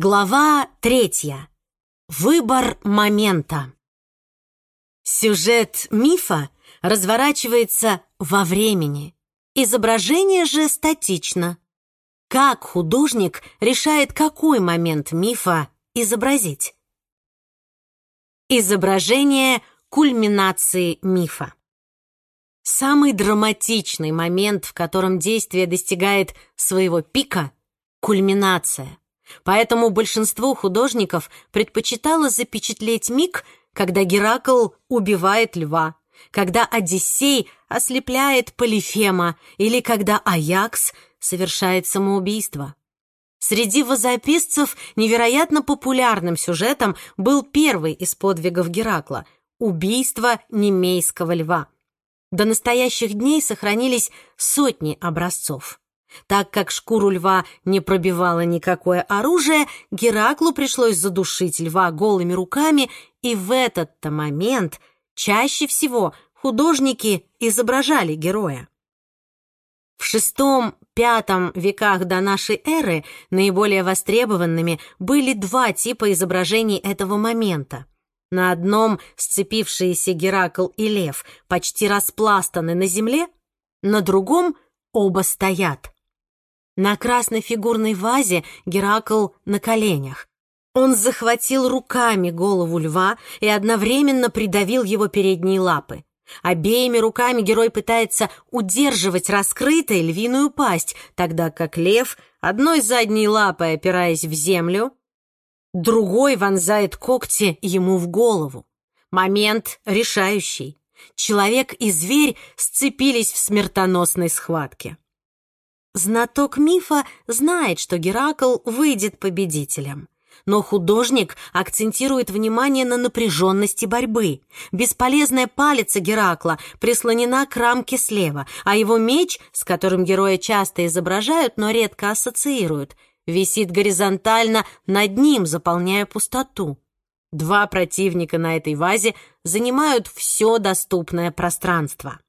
Глава третья. Выбор момента. Сюжет мифа разворачивается во времени. Изображение же статично. Как художник решает, какой момент мифа изобразить? Изображение кульминации мифа. Самый драматичный момент, в котором действие достигает своего пика — кульминация — Поэтому большинство художников предпочитало запечатлеть миг, когда Геракл убивает льва, когда Одиссей ослепляет Полифема или когда Аякс совершает самоубийство. Среди возописцев невероятно популярным сюжетом был первый из подвигов Геракла — убийство немейского льва. До настоящих дней сохранились сотни образцов. Так как шкуру льва не пробивало никакое оружие, Гераклу пришлось задушить льва голыми руками, и в этот-то момент чаще всего художники изображали героя. В шестом-пятом веках до нашей эры наиболее востребованными были два типа изображений этого момента. На одном сцепившиеся Геракл и лев почти распластаны на земле, на другом оба стоят. На красной фигурной вазе Геракл на коленях. Он захватил руками голову льва и одновременно придавил его передние лапы. Обеими руками герой пытается удерживать раскрытой львиную пасть, тогда как лев, одной задней лапой опираясь в землю, другой вонзает когти ему в голову. Момент решающий. Человек и зверь сцепились в смертоносной схватке. Знаток мифа знает, что Геракл выйдет победителем. Но художник акцентирует внимание на напряженности борьбы. Бесполезная палица Геракла прислонена к рамке слева, а его меч, с которым героя часто изображают, но редко ассоциируют, висит горизонтально над ним, заполняя пустоту. Два противника на этой вазе занимают все доступное пространство.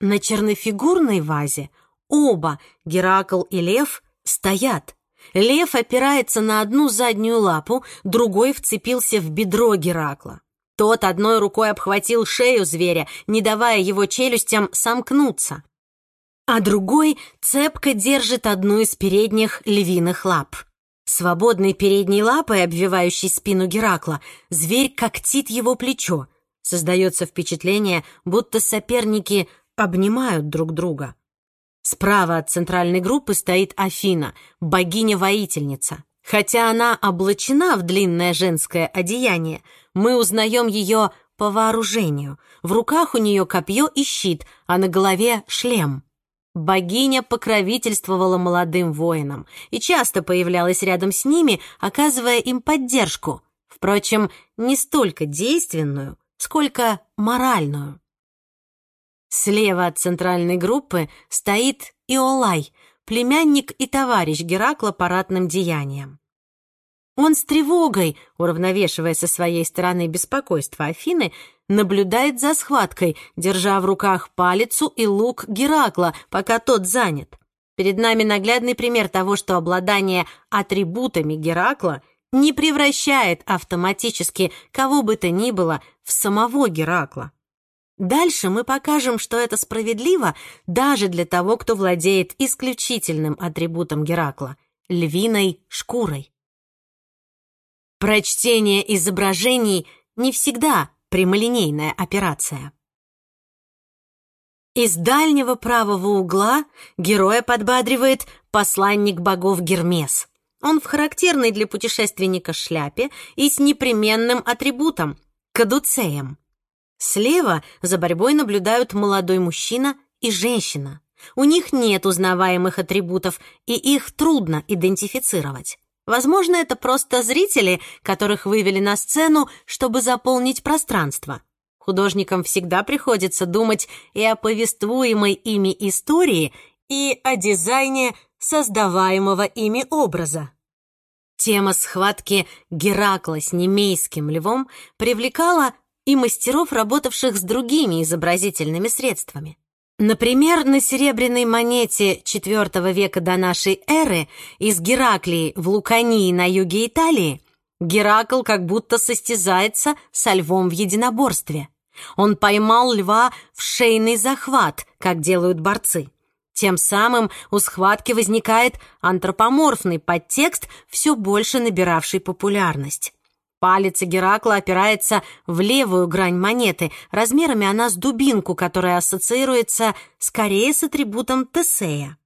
На чернофигурной вазе – Оба, Геракл и Лев, стоят. Лев опирается на одну заднюю лапу, другой вцепился в бедро Геракла. Тот одной рукой обхватил шею зверя, не давая его челюстям сомкнуться. А другой цепко держит одну из передних львиных лап. Свободной передней лапой, обвивающей спину Геракла, зверь когтит его плечо. Создается впечатление, будто соперники обнимают друг друга. Справа от центральной группы стоит Афина, богиня-воительница. Хотя она облачена в длинное женское одеяние, мы узнаем ее по вооружению. В руках у нее копье и щит, а на голове шлем. Богиня покровительствовала молодым воинам и часто появлялась рядом с ними, оказывая им поддержку. Впрочем, не столько действенную, сколько моральную. Слева от центральной группы стоит Иолай, племянник и товарищ Геракла парадным деянием. Он с тревогой, уравновешивая со своей стороны беспокойство Афины, наблюдает за схваткой, держа в руках палицу и лук Геракла, пока тот занят. Перед нами наглядный пример того, что обладание атрибутами Геракла не превращает автоматически кого бы то ни было в самого Геракла. Дальше мы покажем, что это справедливо даже для того, кто владеет исключительным атрибутом Геракла — львиной шкурой. Прочтение изображений не всегда прямолинейная операция. Из дальнего правого угла героя подбадривает посланник богов Гермес. Он в характерной для путешественника шляпе и с непременным атрибутом — кадуцеем — Слева за борьбой наблюдают молодой мужчина и женщина. У них нет узнаваемых атрибутов, и их трудно идентифицировать. Возможно, это просто зрители, которых вывели на сцену, чтобы заполнить пространство. Художникам всегда приходится думать и о повествуемой ими истории, и о дизайне создаваемого ими образа. Тема схватки Геракла с немейским львом привлекала и мастеров, работавших с другими изобразительными средствами. Например, на серебряной монете IV века до нашей эры из Гераклии в Лукании на юге Италии Геракл как будто состязается со львом в единоборстве. Он поймал льва в шейный захват, как делают борцы. Тем самым у схватки возникает антропоморфный подтекст, все больше набиравший популярность. Палец Геракла опирается в левую грань монеты. Размерами она с дубинку, которая ассоциируется скорее с атрибутом Тесея.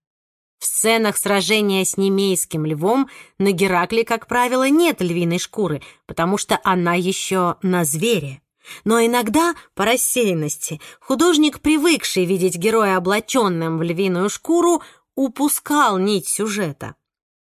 В сценах сражения с немейским львом на Геракле, как правило, нет львиной шкуры, потому что она еще на звере. Но иногда, по рассеянности, художник, привыкший видеть героя облаченным в львиную шкуру, упускал нить сюжета.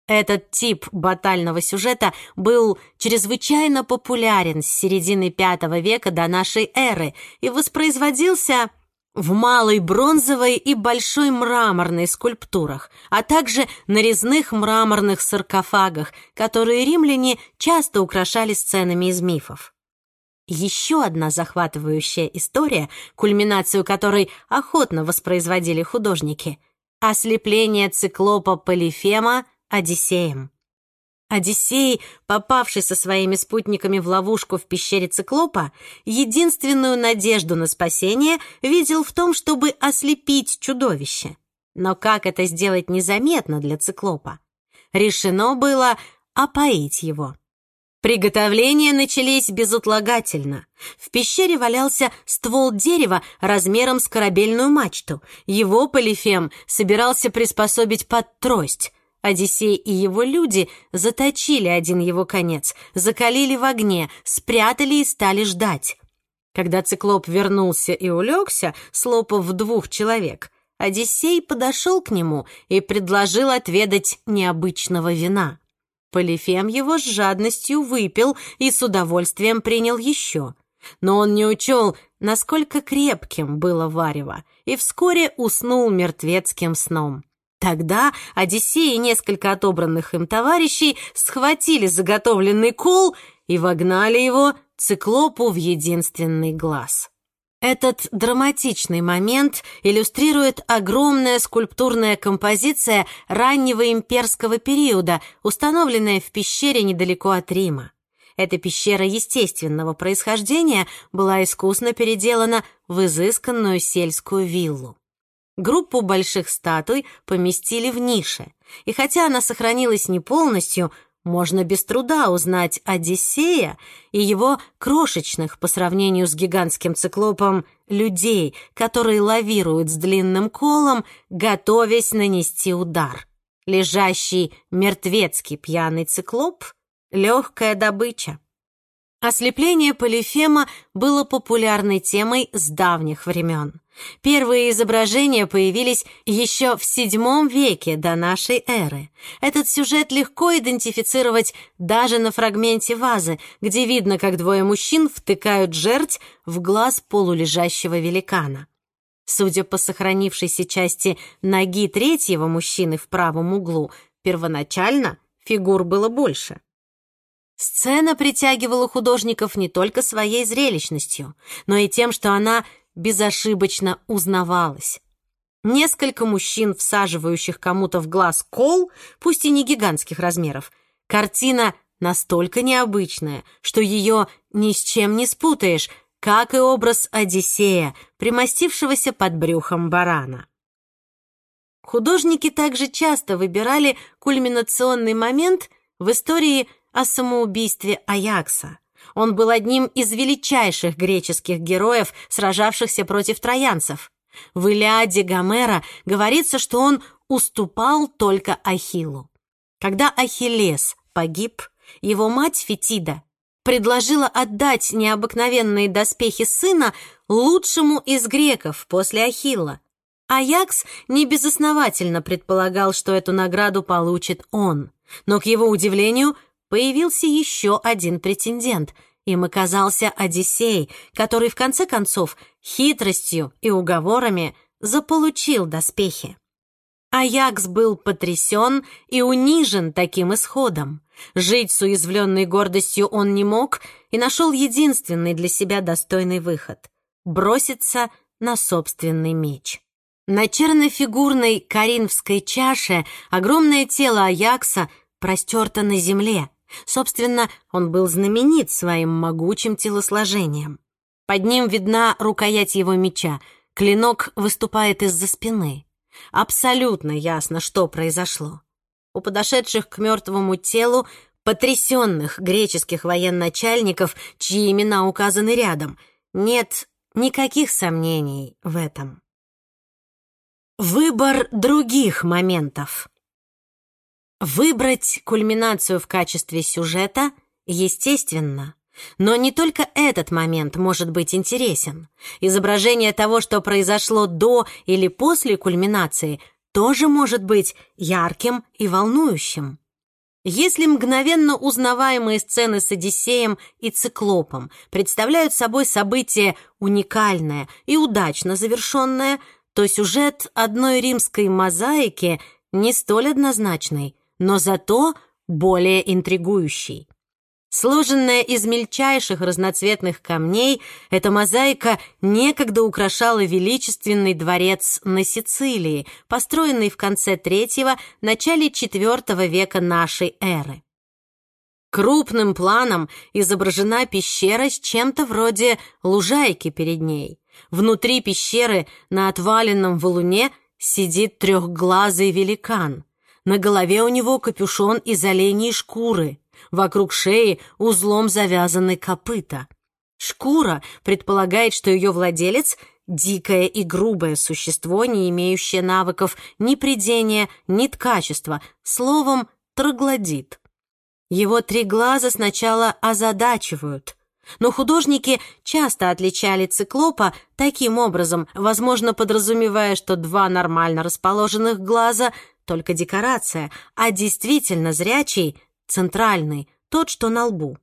Этот тип батального сюжета был чрезвычайно популярен с середины V века до нашей эры и воспроизводился в малой бронзовой и большой мраморной скульптурах, а также на резных мраморных саркофагах, которые римляне часто украшали сценами из мифов. Еще одна захватывающая история, кульминацию которой охотно воспроизводили художники — ослепление циклопа Полифема Одиссеем. Одиссей, попавший со своими спутниками в ловушку в пещере Циклопа, единственную надежду на спасение видел в том, чтобы ослепить чудовище. Но как это сделать незаметно для Циклопа? Решено было опоить его. Приготовления начались безотлагательно. В пещере валялся ствол дерева размером с корабельную мачту. Его Полифем собирался приспособить под трость — Одиссей и его люди заточили один его конец, закалили в огне, спрятали и стали ждать. Когда циклоп вернулся и улегся, слопав двух человек, Одиссей подошел к нему и предложил отведать необычного вина. Полифем его с жадностью выпил и с удовольствием принял еще. Но он не учел, насколько крепким было варево, и вскоре уснул мертвецким сном. Тогда Одиссей и несколько отобранных им товарищей схватили заготовленный кол и вогнали его циклопу в единственный глаз. Этот драматичный момент иллюстрирует огромная скульптурная композиция раннего имперского периода, установленная в пещере недалеко от Рима. Эта пещера естественного происхождения была искусно переделана в изысканную сельскую виллу. Группу больших статуй поместили в нише, и хотя она сохранилась не полностью, можно без труда узнать Одиссея и его крошечных по сравнению с гигантским циклопом людей, которые лавируют с длинным колом, готовясь нанести удар. Лежащий мертвецкий пьяный циклоп — легкая добыча. Ослепление Полифема было популярной темой с давних времен. Первые изображения появились еще в VII веке до нашей эры. Этот сюжет легко идентифицировать даже на фрагменте вазы, где видно, как двое мужчин втыкают жерть в глаз полулежащего великана. Судя по сохранившейся части ноги третьего мужчины в правом углу, первоначально фигур было больше. Сцена притягивала художников не только своей зрелищностью, но и тем, что она безошибочно узнавалась. Несколько мужчин, всаживающих кому-то в глаз кол, пусть и не гигантских размеров. Картина настолько необычная, что ее ни с чем не спутаешь, как и образ Одиссея, примостившегося под брюхом барана. Художники также часто выбирали кульминационный момент в истории о самоубийстве Аякса. Он был одним из величайших греческих героев, сражавшихся против троянцев. В Илиаде Гомера говорится, что он уступал только Ахиллу. Когда Ахиллес погиб, его мать Фетида предложила отдать необыкновенные доспехи сына лучшему из греков после Ахилла. Аякс небезосновательно предполагал, что эту награду получит он, но, к его удивлению, появился еще один претендент. Им оказался Одиссей, который в конце концов хитростью и уговорами заполучил доспехи. Аякс был потрясен и унижен таким исходом. Жить с уязвленной гордостью он не мог и нашел единственный для себя достойный выход — броситься на собственный меч. На чернофигурной коринфской чаше огромное тело Аякса простерто на земле. Собственно, он был знаменит своим могучим телосложением. Под ним видна рукоять его меча, клинок выступает из-за спины. Абсолютно ясно, что произошло. У подошедших к мертвому телу потрясенных греческих военачальников, чьи имена указаны рядом, нет никаких сомнений в этом. Выбор других моментов. Выбрать кульминацию в качестве сюжета естественно. Но не только этот момент может быть интересен. Изображение того, что произошло до или после кульминации, тоже может быть ярким и волнующим. Если мгновенно узнаваемые сцены с Одиссеем и Циклопом представляют собой событие уникальное и удачно завершенное, то сюжет одной римской мозаики не столь однозначный, но зато более интригующий. Сложенная из мельчайших разноцветных камней, эта мозаика некогда украшала величественный дворец на Сицилии, построенный в конце третьего, начале четвертого века нашей эры. Крупным планом изображена пещера с чем-то вроде лужайки перед ней. Внутри пещеры на отваленном валуне сидит трехглазый великан. На голове у него капюшон из оленей шкуры — Вокруг шеи узлом завязаны копыта. Шкура предполагает, что ее владелец — дикое и грубое существо, не имеющее навыков ни придения, ни ткачества, словом, троглодит. Его три глаза сначала озадачивают — но художники часто отличали циклопа таким образом, возможно, подразумевая, что два нормально расположенных глаза — только декорация, а действительно зрячий центральный, тот, что на лбу.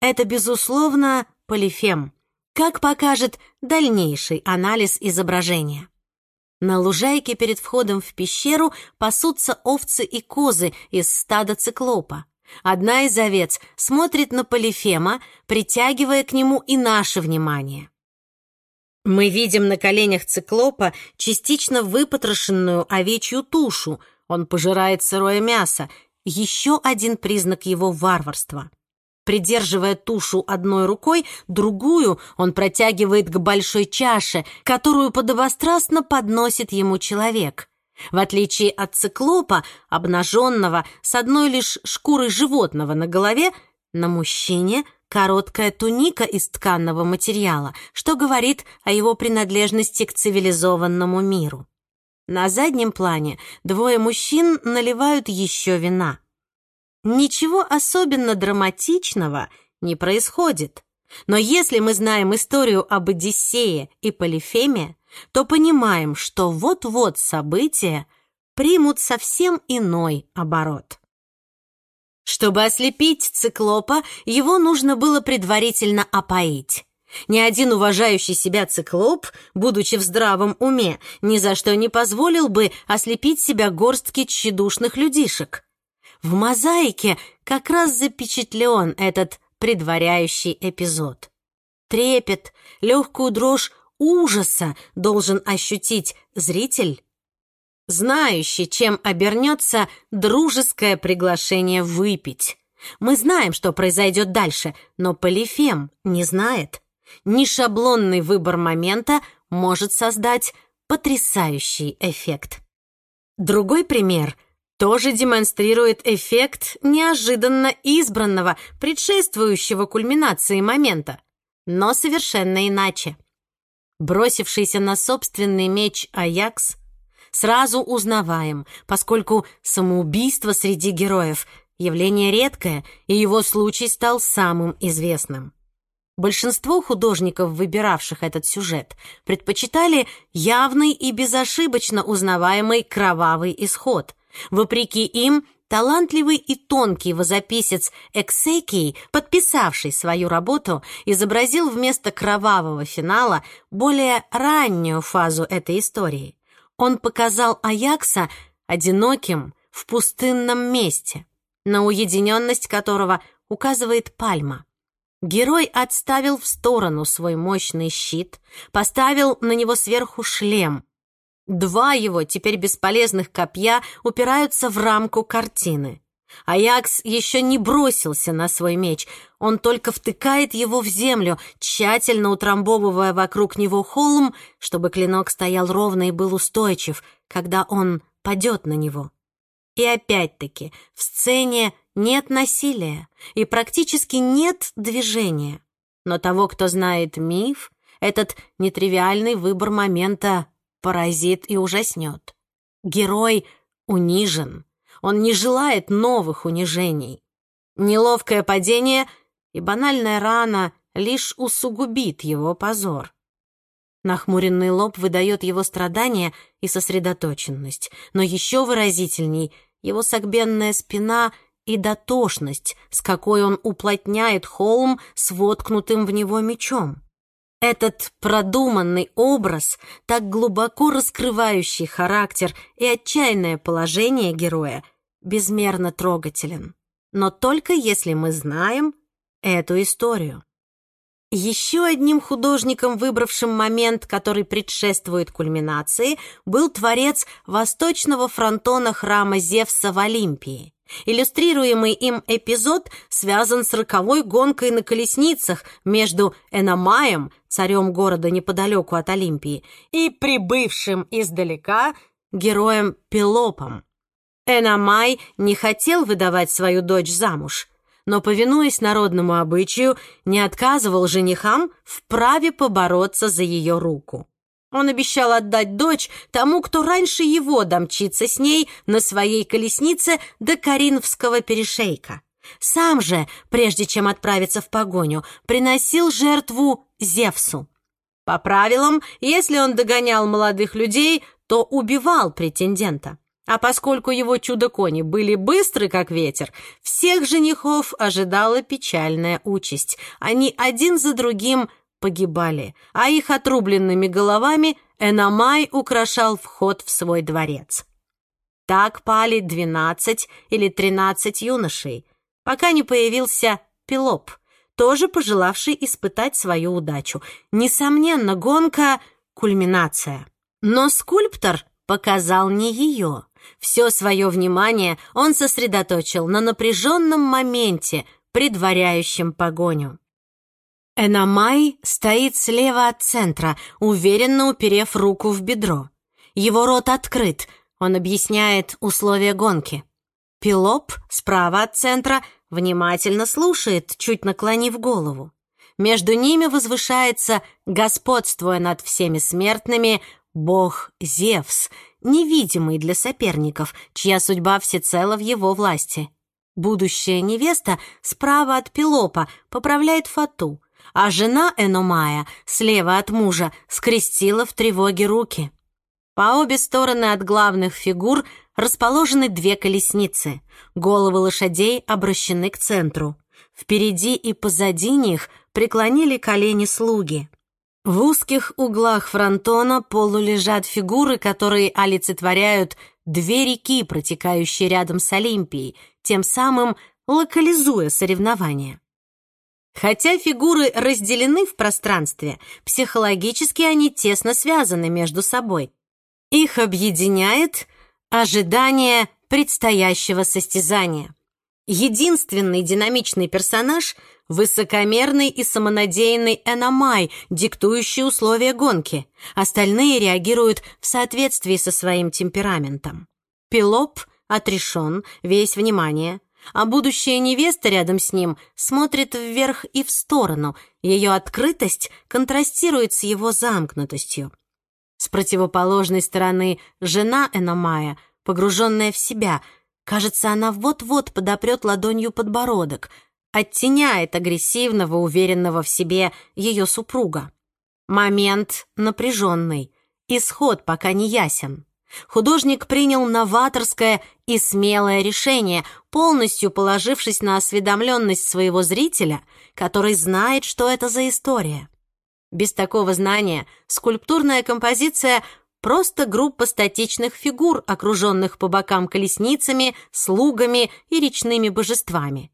Это, безусловно, полифем, как покажет дальнейший анализ изображения. На лужайке перед входом в пещеру пасутся овцы и козы из стада циклопа. Одна из овец смотрит на полифема, притягивая к нему и наше внимание. Мы видим на коленях циклопа частично выпотрошенную овечью тушу. Он пожирает сырое мясо, еще один признак его варварства. Придерживая тушу одной рукой, другую он протягивает к большой чаше, которую подобострастно подносит ему человек. В отличие от циклопа, обнаженного, с одной лишь шкурой животного на голове, на мужчине короткая туника из тканного материала, что говорит о его принадлежности к цивилизованному миру. На заднем плане двое мужчин наливают еще вина. Ничего особенно драматичного не происходит. Но если мы знаем историю об Одиссее и Полифеме, то понимаем, что вот-вот события примут совсем иной оборот. Чтобы ослепить циклопа, его нужно было предварительно опоить. Ни один уважающий себя циклоп, будучи в здравом уме, ни за что не позволил бы ослепить себя горстки тщедушных людишек. В мозаике как раз запечатлен этот предваряющий эпизод. Трепет, легкую дрожь ужаса должен ощутить зритель, знающий, чем обернется дружеское приглашение выпить. Мы знаем, что произойдет дальше, но Полифем не знает. Нешаблонный выбор момента может создать потрясающий эффект. Другой пример тоже демонстрирует эффект неожиданно избранного, предшествующего кульминации момента, но совершенно иначе. Бросившийся на собственный меч Аякс сразу узнаваем, поскольку самоубийство среди героев — явление редкое, и его случай стал самым известным. Большинство художников, выбиравших этот сюжет, предпочитали явный и безошибочно узнаваемый кровавый исход. Вопреки им, талантливый и тонкий возописец Эксекий, подписавший свою работу, изобразил вместо кровавого финала более раннюю фазу этой истории. Он показал Аякса одиноким в пустынном месте, на уединенность которого указывает пальма. Герой отставил в сторону свой мощный щит, поставил на него сверху шлем. Два его, теперь бесполезных копья, упираются в рамку картины. Аякс еще не бросился на свой меч, он только втыкает его в землю, тщательно утрамбовывая вокруг него холм, чтобы клинок стоял ровно и был устойчив, когда он падет на него. И опять-таки, в сцене нет насилия и практически нет движения. Но того, кто знает миф, этот нетривиальный выбор момента поразит и ужаснет. Герой унижен, он не желает новых унижений. Неловкое падение и банальная рана лишь усугубит его позор. Нахмуренный лоб выдает его страдания и сосредоточенность, но еще выразительней его согбенная спина и дотошность, с какой он уплотняет холм с воткнутым в него мечом. Этот продуманный образ, так глубоко раскрывающий характер и отчаянное положение героя, безмерно трогателен. Но только если мы знаем эту историю. Еще одним художником, выбравшим момент, который предшествует кульминации, был творец восточного фронтона храма Зевса в Олимпии. Иллюстрируемый им эпизод связан с роковой гонкой на колесницах между Эномаем, царем города неподалеку от Олимпии, и прибывшим издалека героем Пелопом. Эномай не хотел выдавать свою дочь замуж, но, повинуясь народному обычаю, не отказывал женихам в праве побороться за ее руку. Он обещал отдать дочь тому, кто раньше его домчится с ней на своей колеснице до Каринфского перешейка. Сам же, прежде чем отправиться в погоню, приносил жертву Зевсу. По правилам, если он догонял молодых людей, то убивал претендента. А поскольку его чудо-кони были быстры, как ветер, всех женихов ожидала печальная участь. Они один за другим погибали, а их отрубленными головами Эномай украшал вход в свой дворец. Так пали двенадцать или тринадцать юношей, пока не появился Пелоп, тоже пожелавший испытать свою удачу. Несомненно, гонка — кульминация. Но скульптор показал не ее. Все свое внимание он сосредоточил на напряженном моменте, предваряющем погоню. Эномай стоит слева от центра, уверенно уперев руку в бедро. Его рот открыт, он объясняет условия гонки. Пилоп справа от центра внимательно слушает, чуть наклонив голову. Между ними возвышается, господствуя над всеми смертными, бог Зевс — невидимый для соперников, чья судьба всецело в его власти. Будущая невеста справа от Пилопа поправляет фату, а жена Эномая слева от мужа скрестила в тревоге руки. По обе стороны от главных фигур расположены две колесницы. Головы лошадей обращены к центру. Впереди и позади них преклонили колени слуги. В узких углах фронтона полулежат фигуры, которые олицетворяют две реки, протекающие рядом с Олимпией, тем самым локализуя соревнования. Хотя фигуры разделены в пространстве, психологически они тесно связаны между собой. Их объединяет ожидание предстоящего состязания. Единственный динамичный персонаж — Высокомерный и самонадеянный Эномай, диктующий условия гонки. Остальные реагируют в соответствии со своим темпераментом. Пилоп отрешен, весь внимание, а будущая невеста рядом с ним смотрит вверх и в сторону. Ее открытость контрастирует с его замкнутостью. С противоположной стороны жена Эномая, погруженная в себя, кажется, она вот-вот подопрет ладонью подбородок — оттеняет агрессивного, уверенного в себе ее супруга. Момент напряженный, исход пока не ясен. Художник принял новаторское и смелое решение, полностью положившись на осведомленность своего зрителя, который знает, что это за история. Без такого знания скульптурная композиция — просто группа статичных фигур, окруженных по бокам колесницами, слугами и речными божествами.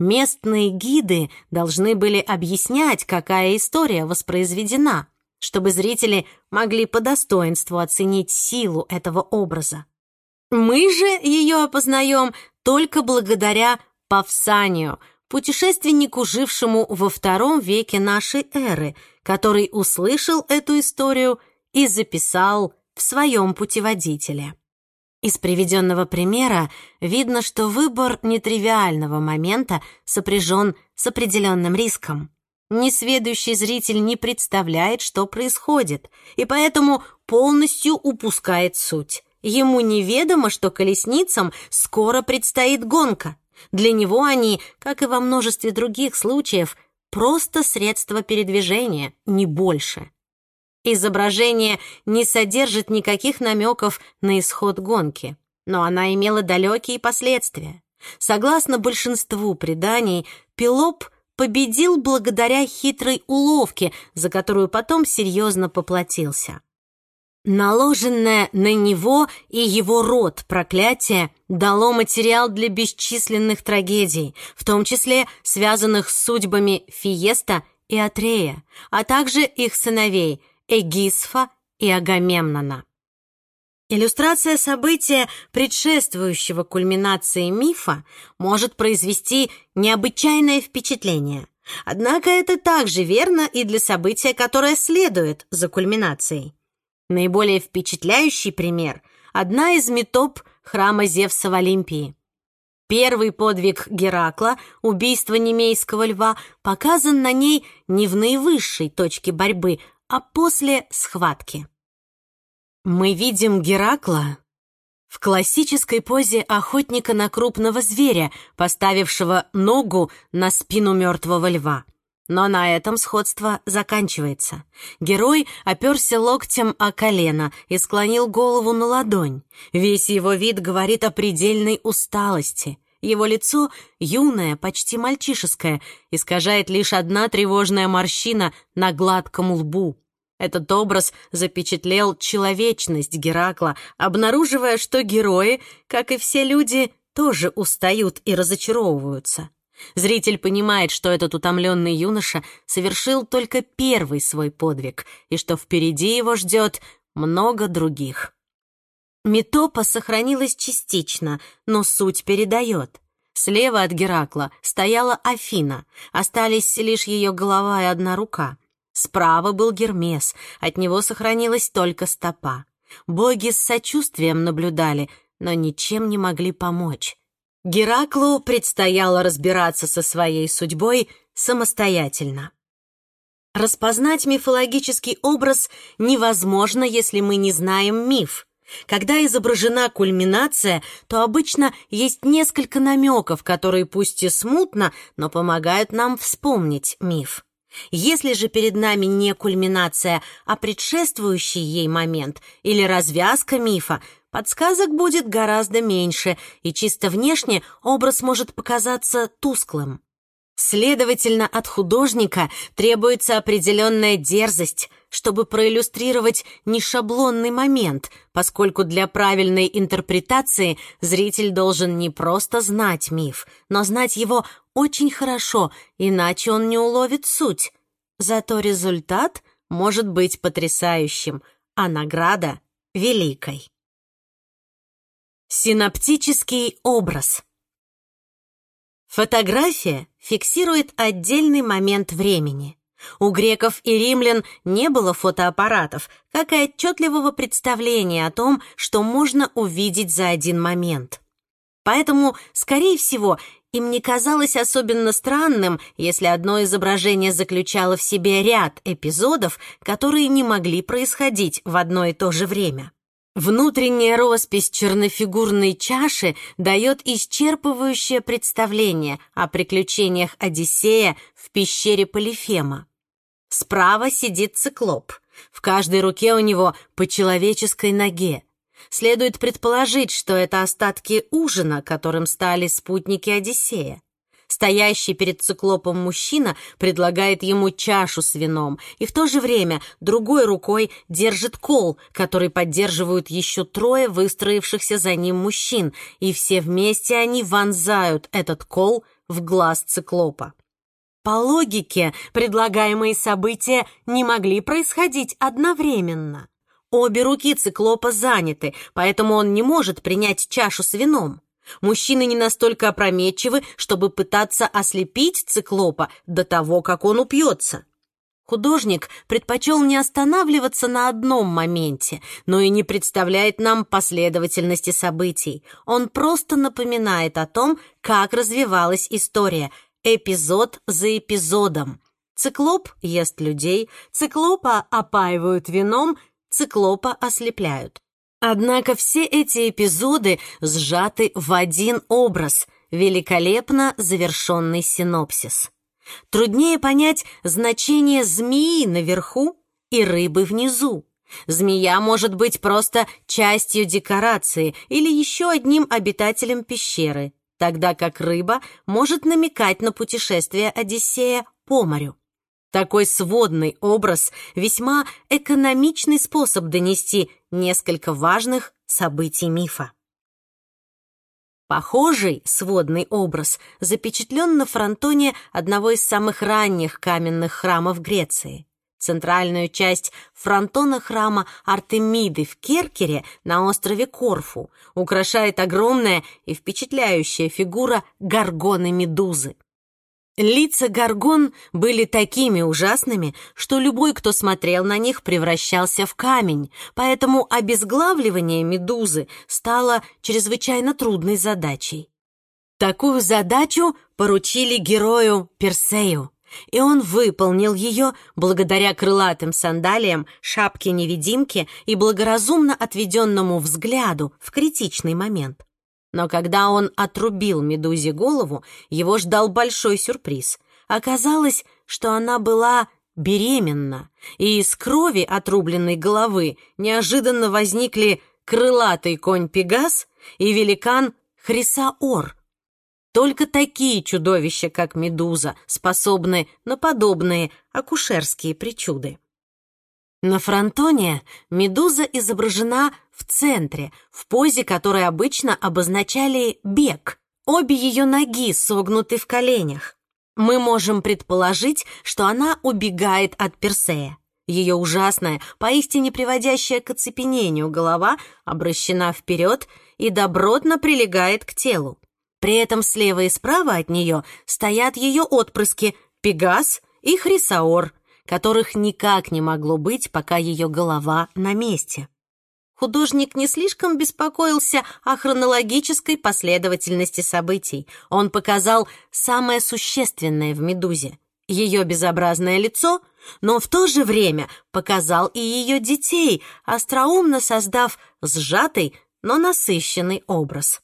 Местные гиды должны были объяснять, какая история воспроизведена. Чтобы зрители могли по достоинству оценить силу этого образа. Мы же ее опознаем только благодаря Павсанию, путешественнику, жившему во втором веке нашей эры, который услышал эту историю и записал в своем путеводителе. Из приведенного примера видно, что выбор нетривиального момента сопряжен с определенным риском. Несведущий зритель не представляет, что происходит, и поэтому полностью упускает суть. Ему неведомо, что колесницам скоро предстоит гонка. Для него они, как и во множестве других случаев, просто средство передвижения, не больше. Изображение не содержит никаких намеков на исход гонки, но она имела далекие последствия. Согласно большинству преданий, Пелоп победил благодаря хитрой уловке, за которую потом серьезно поплатился. Наложенное на него и его род проклятие дало материал для бесчисленных трагедий, в том числе связанных с судьбами Фиеста и Атрея, а также их сыновей Эгисфа и Агамемнона. Иллюстрация события, предшествующего кульминации мифа, может произвести необычайное впечатление. Однако это также верно и для события, которое следует за кульминацией. Наиболее впечатляющий пример — одна из метоп храма Зевса в Олимпии. Первый подвиг Геракла, убийство немейского льва, показан на ней не в наивысшей точке борьбы, а после схватки. Мы видим Геракла в классической позе охотника на крупного зверя, поставившего ногу на спину мертвого льва. Но на этом сходство заканчивается. Герой оперся локтем о колено и склонил голову на ладонь. Весь его вид говорит о предельной усталости. Его лицо, юное, почти мальчишеское, искажает лишь одна тревожная морщина на гладком лбу. Этот образ запечатлел человечность Геракла, обнаруживая, что герои, как и все люди, тоже устают и разочаровываются. Зритель понимает, что этот утомленный юноша совершил только первый свой подвиг, и что впереди его ждет много других. Метопа сохранилась частично, но суть передает. Слева от Геракла стояла Афина, остались лишь ее голова и одна рука. Справа был Гермес, от него сохранилась только стопа. Боги с сочувствием наблюдали, но ничем не могли помочь. Гераклу предстояло разбираться со своей судьбой самостоятельно. Распознать мифологический образ невозможно, если мы не знаем миф. Когда изображена кульминация, то обычно есть несколько намеков, которые пусть и смутно, но помогают нам вспомнить миф. Если же перед нами не кульминация, а предшествующий ей момент или развязка мифа, подсказок будет гораздо меньше, и чисто внешне образ может показаться тусклым. Следовательно, от художника требуется определенная дерзость, чтобы проиллюстрировать нешаблонный момент, поскольку для правильной интерпретации зритель должен не просто знать миф, но знать его очень хорошо, иначе он не уловит суть. Зато результат может быть потрясающим, а награда — великой. Синаптический образ Фотография фиксирует отдельный момент времени. У греков и римлян не было фотоаппаратов, как и отчетливого представления о том, что можно увидеть за один момент. Поэтому, скорее всего, им не казалось особенно странным, если одно изображение заключало в себе ряд эпизодов, которые не могли происходить в одно и то же время. Внутренняя роспись чернофигурной чаши дает исчерпывающее представление о приключениях Одиссея в пещере Полифема. Справа сидит циклоп. В каждой руке у него по человеческой ноге. Следует предположить, что это остатки ужина, которым стали спутники Одиссея. Стоящий перед циклопом мужчина предлагает ему чашу с вином, и в то же время другой рукой держит кол, который поддерживают еще трое выстроившихся за ним мужчин, и все вместе они вонзают этот кол в глаз циклопа. По логике, предлагаемые события не могли происходить одновременно. Обе руки циклопа заняты, поэтому он не может принять чашу с вином. Мужчины не настолько опрометчивы, чтобы пытаться ослепить циклопа до того, как он упьется. Художник предпочел не останавливаться на одном моменте, но и не представляет нам последовательности событий. Он просто напоминает о том, как развивалась история, эпизод за эпизодом. Циклоп ест людей, циклопа опаивают вином, циклопа ослепляют. Однако все эти эпизоды сжаты в один образ, великолепно завершенный синопсис. Труднее понять значение змеи наверху и рыбы внизу. Змея может быть просто частью декорации или еще одним обитателем пещеры, тогда как рыба может намекать на путешествие Одиссея по морю. Такой сводный образ — весьма экономичный способ донести несколько важных событий мифа. Похожий сводный образ запечатлен на фронтоне одного из самых ранних каменных храмов Греции. Центральную часть фронтона храма Артемиды в Керкере на острове Корфу украшает огромная и впечатляющая фигура горгоны-медузы. Лица горгон были такими ужасными, что любой, кто смотрел на них, превращался в камень, поэтому обезглавливание медузы стало чрезвычайно трудной задачей. Такую задачу поручили герою Персею, и он выполнил ее благодаря крылатым сандалиям, шапке-невидимке и благоразумно отведенному взгляду в критичный момент. Но когда он отрубил Медузе голову, его ждал большой сюрприз. Оказалось, что она была беременна, и из крови отрубленной головы неожиданно возникли крылатый конь Пегас и великан Хрисаор. Только такие чудовища, как Медуза, способны на подобные акушерские причуды. На фронтоне Медуза изображена в центре, в позе, которой обычно обозначали бег. Обе ее ноги согнуты в коленях. Мы можем предположить, что она убегает от Персея. Ее ужасная, поистине приводящая к оцепенению голова обращена вперед и добротно прилегает к телу. При этом слева и справа от нее стоят ее отпрыски Пегас и Хрисаор, которых никак не могло быть, пока ее голова на месте художник не слишком беспокоился о хронологической последовательности событий. Он показал самое существенное в «Медузе» — ее безобразное лицо, но в то же время показал и ее детей, остроумно создав сжатый, но насыщенный образ.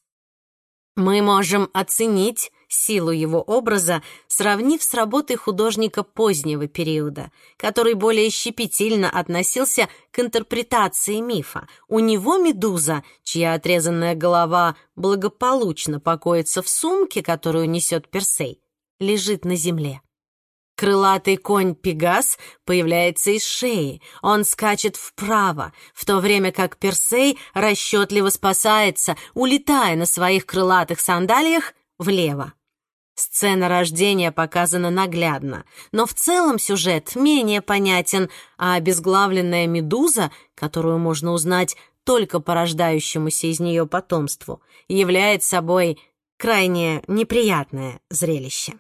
Мы можем оценить силу его образа, сравнив с работой художника позднего периода, который более щепетильно относился к интерпретации мифа. У него Медуза, чья отрезанная голова благополучно покоится в сумке, которую несет Персей, лежит на земле. Крылатый конь Пегас появляется из шеи. Он скачет вправо, в то время как Персей расчетливо спасается, улетая на своих крылатых сандалиях влево. Сцена рождения показана наглядно, но в целом сюжет менее понятен, а обезглавленная медуза, которую можно узнать только по рождающемуся из нее потомству, является собой крайне неприятное зрелище.